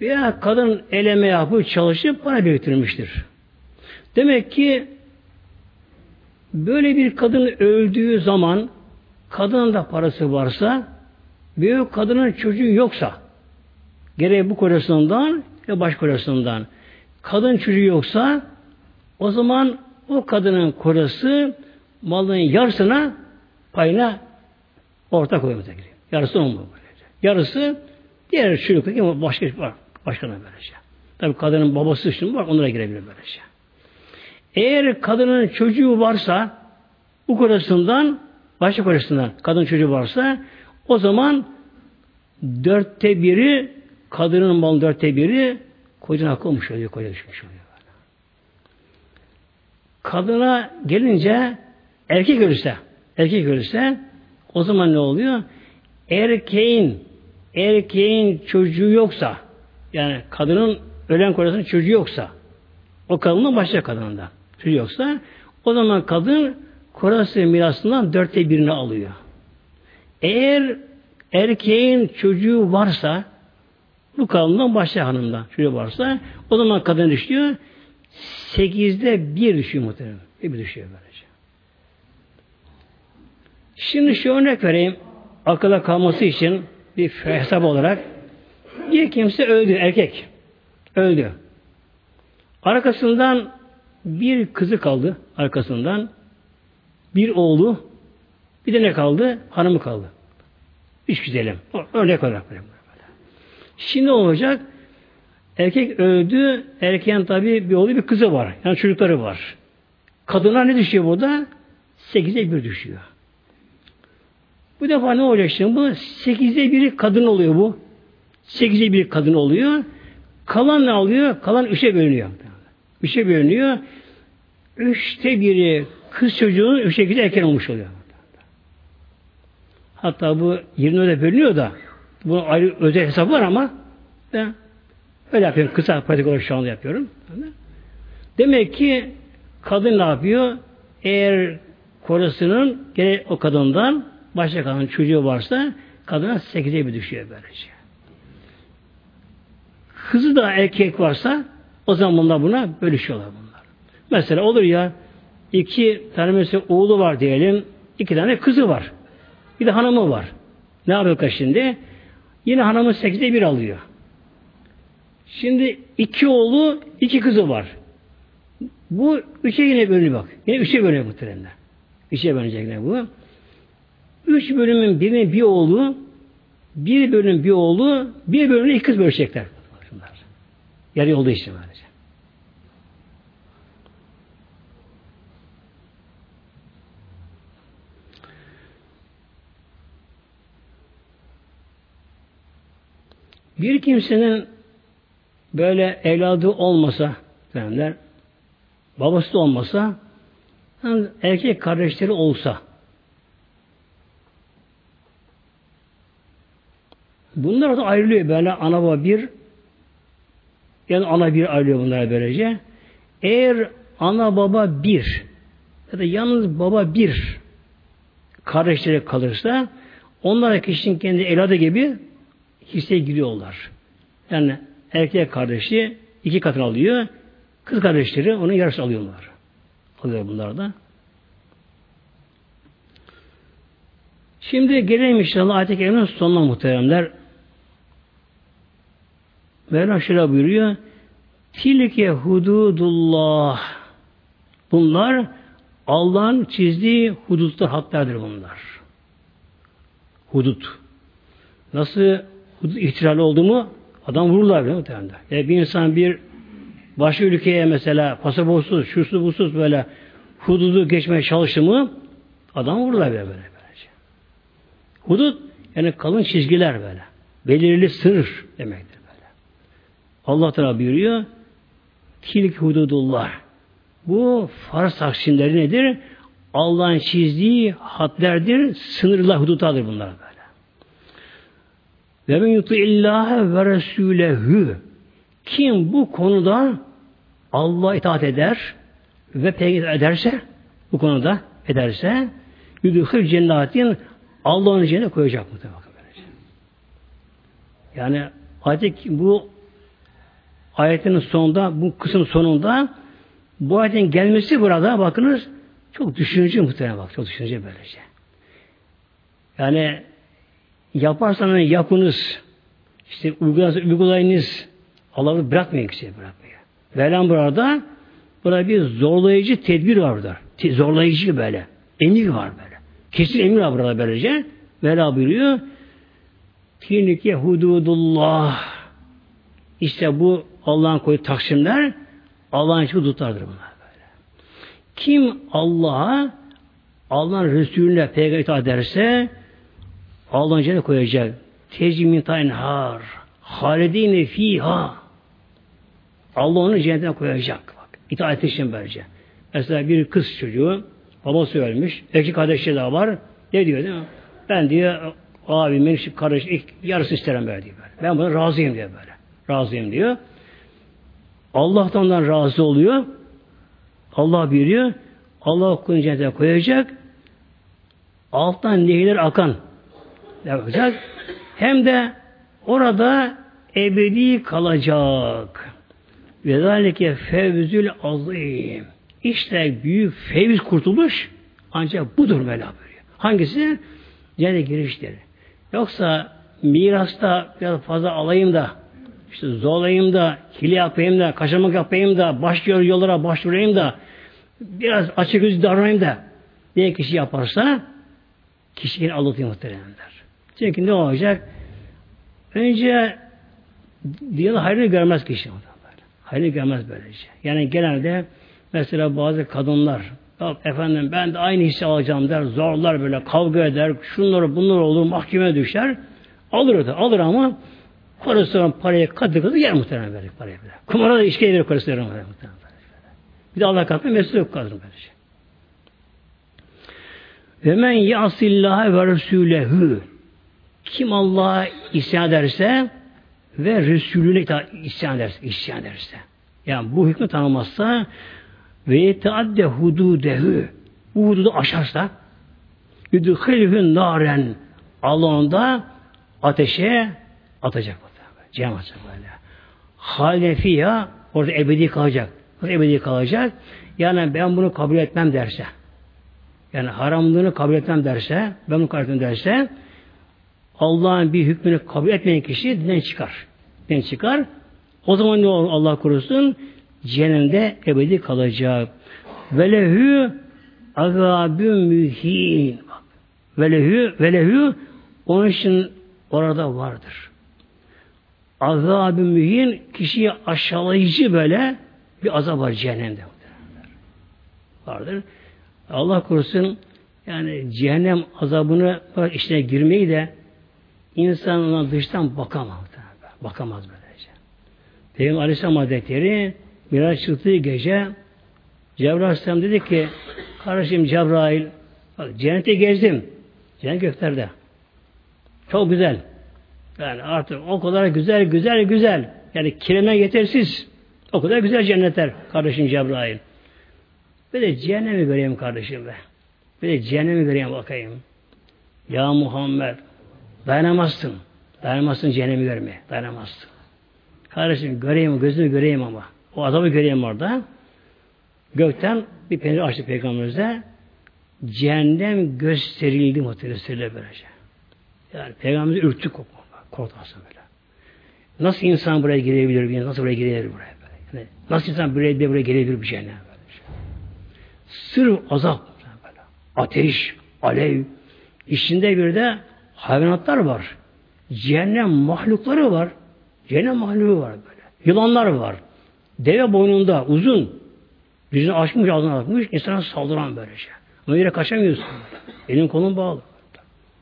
Veya kadın eleme yapıp çalışıp para biriktirmiştir. Demek ki böyle bir kadın öldüğü zaman kadının da parası varsa büyük kadının çocuğu yoksa gerek bu kocasından ve baş kocasından kadın çocuğu yoksa o zaman o kadının kocası malının yarısına payına ortak giriyor. Yarısı onun böylece. Yarısı diğer çocuklar başka var. Başkana böylece. Tabi kadının babası şimdi var onlara girebilir böylece. Eğer kadının çocuğu varsa bu kocasından başka kocasından kadın çocuğu varsa o zaman dörtte biri kadının malın dörtte biri kocanın hakkı olmuş oluyor. Koca düşmüş oluyor. Kadına gelince erkek ölürse erkek ölürse o zaman ne oluyor? Erkeğin erkeğin çocuğu yoksa yani kadının ölen kocasının çocuğu yoksa o kadının başka kadında çocuğu yoksa o zaman kadın kocası mirasından dörtte birini alıyor. Eğer erkeğin çocuğu varsa bu kadından başka hanımdan çocuğu varsa o zaman kadın düşüyor sekizde bir düşüyor muhtemelen. Bir düşüyor böylece. Şimdi şu örnek vereyim. Akıla kalması için bir hesap olarak bir kimse öldü, erkek. Öldü. Arkasından bir kızı kaldı arkasından. Bir oğlu, bir de ne kaldı? Hanımı kaldı. Üç güzelim. Örnek olarak böyle. Şimdi olacak? Erkek öldü, erkeğin tabi bir oğlu bir kızı var. Yani çocukları var. Kadına ne düşüyor burada? Sekize bir düşüyor. Bu defa ne olacak şimdi? Bu sekize biri kadın oluyor bu. Sekize bir kadın oluyor. Kalan ne alıyor? Kalan üçe bölünüyor. Üçe bölünüyor. Üçte biri kız çocuğun üçe ikisi erken olmuş oluyor. Hatta bu 20 de bölünüyor da bu ayrı özel hesap var ama ben öyle yapıyorum. Kısa pratik olarak şu anda yapıyorum. Demek ki kadın ne yapıyor? Eğer kocasının gene o kadından başka kadın çocuğu varsa kadına sekize bir düşüyor böylece. Kızı da erkek varsa o zaman bunlar buna bölüşüyorlar bunlar. Mesela olur ya iki tane mesela oğlu var diyelim iki tane kızı var. Bir de hanımı var. Ne yapıyor şimdi? Yine hanımı sekizde bir alıyor. Şimdi iki oğlu, iki kızı var. Bu üçe yine bölünüyor bak. Yine üçe bölünüyor bu trenler. Üçe bölünecek ne bu? Üç bölümün birinin bir oğlu, bir bölüm bir oğlu, bir bölümün iki kız bölecekler. Şunlar. Yarı olduğu için böylece. Bir kimsenin böyle evladı olmasa derler, babası da olmasa yani erkek kardeşleri olsa bunlar da ayrılıyor böyle ana baba bir yani ana bir ayrılıyor bunlar böylece. Eğer ana baba bir ya da yalnız baba bir kardeşleri kalırsa onlar kişinin kendi evladı gibi hisse giriyorlar. Yani erkek kardeşi iki katını alıyor. Kız kardeşleri onun yarısı alıyorlar. Alıyor bunlar da. Şimdi gelelim inşallah ayet-i kerimenin sonuna muhteremler. Mevla şöyle buyuruyor. Tilke hududullah. Bunlar Allah'ın çizdiği hudutlar, hatlardır bunlar. Hudut. Nasıl hudut ihtilali oldu mu adam vururlar bile muhtemelen. Yani bir insan bir başka ülkeye mesela pasaportsuz, şursuz, busuz böyle hududu geçmeye çalıştı mı adam vururlar bile böyle. Böylece. Hudut yani kalın çizgiler böyle. Belirli sınır böyle. Allah Teala buyuruyor tilk hududullah. Bu farz taksimleri nedir? Allah'ın çizdiği hadlerdir, sınırlar, hudutadır bunlar böyle. Ve men yutu illâhe ve resûlehü. Kim bu konuda Allah'a itaat eder ve peygamber ederse bu konuda ederse yudhul cennetin Allah'ın cennetine koyacak mı? Yani ayet bu ayetin sonunda, bu kısım sonunda bu ayetin gelmesi burada bakınız çok düşünücü muhtemelen bak. Çok düşünücü böylece. Yani yaparsanız yapınız işte uygulayınız Allah'ı bırakmayın kişiye bırakmıyor. Mevlam burada burada bir zorlayıcı tedbir var burada. Zorlayıcı böyle. Emir var böyle. Kesin emir var burada böylece. Mevla buyuruyor. Tilke hududullah. İşte bu Allah'ın koyduğu taksimler Allah'ın hudutlardır bunlar böyle. Kim Allah'a Allah'ın Resulüne peygamber itaat Allah'ın cennet koyacak. Tecmin taynhar. Halidine fiha. Allah onu cennetine koyacak. Bak, itaat için böylece. Mesela bir kız çocuğu babası ölmüş. Erkek kardeşi daha var. Ne diyor değil mi? Ben diyor abimin şu kardeş ilk yarısı isterim böyle diyor. Böyle. Ben buna razıyım diyor böyle. Razıyım diyor. Allah'tan ondan razı oluyor. Allah biliyor. Allah kulunu cennete koyacak. Alttan nehirler akan yapacak. Hem de orada ebedi kalacak. Ve zalike fevzül azim. İşte büyük fevz kurtuluş ancak budur Mevla buyuruyor. Hangisi? Cennet girişleri. Yoksa mirasta biraz fazla alayım da işte zorlayayım da, hile yapayım da, kaçamak yapayım da, başlıyor yollara başvurayım da, biraz açık yüzlü davranayım da diye kişi yaparsa kişi yine aldatıyor muhteremler. Çünkü ne olacak? Önce diyorlar hayrını görmez kişi. Hayrını görmez böylece. Yani genelde mesela bazı kadınlar efendim ben de aynı hissi alacağım der, zorlar böyle, kavga eder, şunları bunlar olur, mahkemeye düşer. Alır da, alır ama Karısı parayı katı katı yer muhtemelen verir parayı. Bile. Kumara da işkeye verir yer muhtemelen. Bir de Allah katında mesul yok kadın böylece. Ve men yasillaha ve resulehü kim Allah'a isyan ederse ve Resulüne isyan ederse, isyan ederse. Yani bu hükmü tanımazsa ve yeteadde hududehü bu hududu aşarsa yüdükhilhün naren Allah onda ateşe atacak. Cehennem atacak böyle. Halde fiyha orada ebedi kalacak. Orada ebedi kalacak. Yani ben bunu kabul etmem derse yani haramlığını kabul etmem derse ben bunu kabul etmem derse Allah'ın bir hükmünü kabul etmeyen kişi dinden çıkar. Dinden çıkar. O zaman ne olur Allah korusun? Cehennemde ebedi kalacak. Velehü azabü mühin. Velehü, velehü onun için orada vardır azab-ı mühin kişiyi aşağılayıcı böyle bir azap var cehennemde. Vardır. Allah korusun yani cehennem azabını içine girmeyi de insan ona dıştan bakamaz. Bakamaz böylece. Peygamber Aleyhisselam Hazretleri biraz çıktığı gece Cebrail Aleyhisselam dedi ki kardeşim Cebrail bak cennete gezdim. Cennet göklerde. Çok güzel. Yani artık o kadar güzel, güzel, güzel. Yani kireme yetersiz. O kadar güzel cennetler kardeşim Cebrail. Bir de cehennemi göreyim kardeşim be. Bir de cehennemi göreyim bakayım. Ya Muhammed dayanamazsın. Dayanamazsın cehennemi görmeye. Dayanamazsın. Kardeşim göreyim, gözünü göreyim ama. O adamı göreyim orada. Gökten bir pencere açtı peygamberimize. Cehennem gösterildi muhtemelen böylece. Yani peygamberimizi ürktü kopma. Korkarsın böyle. Nasıl insan buraya girebilir? Bir nasıl buraya girebilir buraya? Yani nasıl insan buraya, buraya gelebilir bir cehennem? Böyle. Sırf azap. Böyle. Ateş, alev. İçinde bir de hayvanatlar var. Cehennem mahlukları var. Cehennem mahluku var böyle. Yılanlar var. Deve boynunda uzun. Yüzünü açmış, ağzını açmış. insana saldıran böyle şey. Ona yere kaçamıyorsun. Elin kolun bağlı.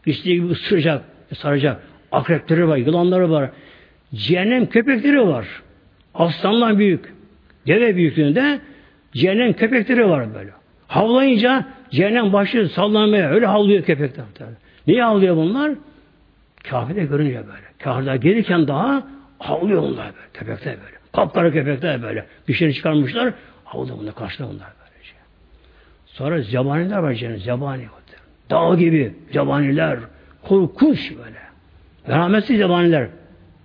İstediği gibi ısıracak, saracak. Akrepleri var, yılanları var. Cehennem köpekleri var. Aslandan büyük. Deve büyüklüğünde cehennem köpekleri var böyle. Havlayınca cehennem başlıyor sallanmaya. Öyle havlıyor köpekler. Niye havlıyor bunlar? Kafirde görünce böyle. Kafirler gelirken daha havlıyor bunlar böyle. Köpekler böyle. Kapkara köpekler böyle. Dışarı çıkarmışlar. Havlıyor bunlar. Karşılıyor bunlar böylece. Sonra zebaniler var cennet. Zebani. Dağ gibi zebaniler. Korkunç böyle. Merhametsiz yabaniler.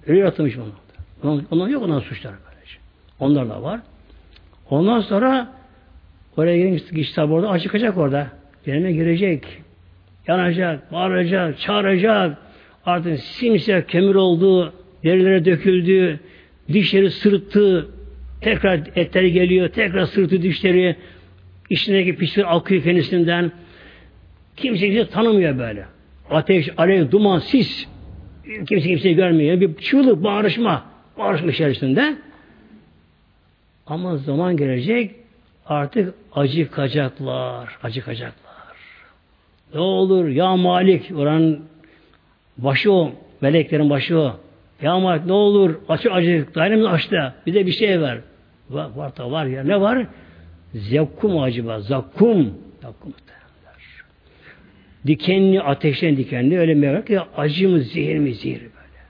Öyle yaratılmış onlar. Onlar yok ondan suçlar böylece. Onlar da var. Ondan sonra oraya gelince işte orada acıkacak orada. Cehenneme girecek. Yanacak, bağıracak, çağıracak. Artık simsiyah kömür oldu, derilere döküldü, dişleri sırıttı, tekrar etleri geliyor, tekrar sırtı dişleri, içindeki pislik akıyor kendisinden. Kimse kimse tanımıyor böyle. Ateş, alev, duman, sis. Kimse kimseyi görmüyor. Bir çığlık, bağırışma. Bağırışma içerisinde. Ama zaman gelecek artık acıkacaklar. Acıkacaklar. Ne olur ya Malik oranın başı o. Meleklerin başı o. Ya Malik ne olur açı acı dayanımız açtı. Bize bir şey ver. Var, var da var ya. Ne var? Zekkum acaba. Zakkum. Zakkum dikenli, ateşten dikenli öyle meyve ki acı mı, zehir mi, zehir böyle.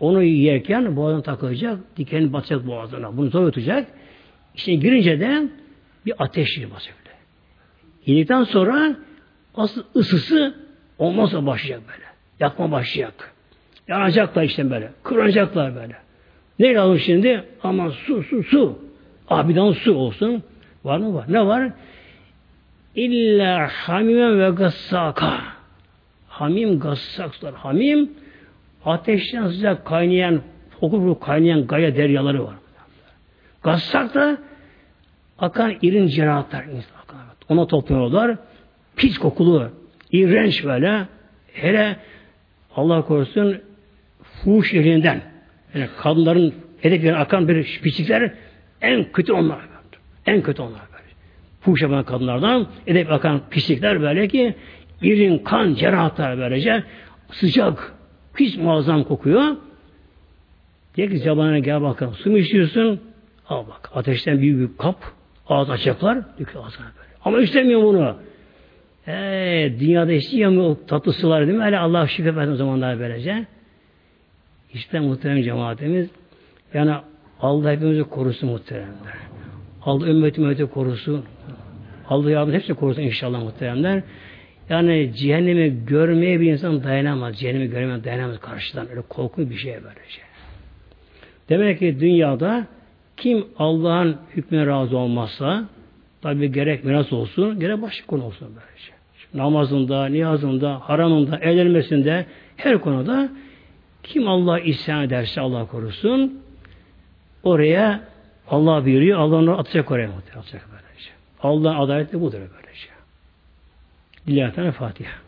Onu yerken boğazına takılacak, diken batacak boğazına. Bunu zor yutacak. İşte girince de bir ateş basıyor. Yedikten sonra asıl ısısı olmazsa başlayacak böyle. Yakma başlayacak. Yanacaklar işte böyle. Kırılacaklar böyle. Ne lazım şimdi? Aman su, su, su. Abiden su olsun. Var mı var? Ne var? İlla hamime ve gassaka. Hamim gassaklar. Hamim ateşten sıcak kaynayan fokur kaynayan gaya deryaları var. Gassak da akan irin cerahatlar. Ona topluyorlar. Pis kokulu, iğrenç böyle. Hele Allah korusun fuhuş elinden yani kadınların edeplerine akan bir pislikler en kötü onlar. En kötü onlar fuhuş yapan kadınlardan edep akan pislikler böyle ki irin kan cerahatlar böylece sıcak pis muazzam kokuyor. Diye ki zabanına gel bakalım. Su mu istiyorsun? Al bak. Ateşten büyük bir kap. Ağız açacaklar. Döküyor ağzına böyle. Ama istemiyor bunu. Ee, dünyada istiyor mu tatlı sular değil mi? Öyle Allah şükür versin zamanlar böylece. İşte muhterem cemaatimiz yani Allah hepimizi korusun muhteremler. Allah ümmeti ümmeti korusun. Allah yardım hepsini korusun inşallah muhteremler. Yani cehennemi görmeye bir insan dayanamaz. Cehennemi görmeye dayanamaz karşıdan. Öyle korkunç bir şey böylece. Demek ki dünyada kim Allah'ın hükmüne razı olmazsa tabi gerek miras olsun, gerek başka konu olsun böylece. Namazında, niyazında, haramında, evlenmesinde her konuda kim Allah isyan ederse Allah korusun oraya Allah buyuruyor. Allah onu atacak oraya. Atacak böylece. Allah'ın adaleti budur böylece. Lillahi Teala Fatiha.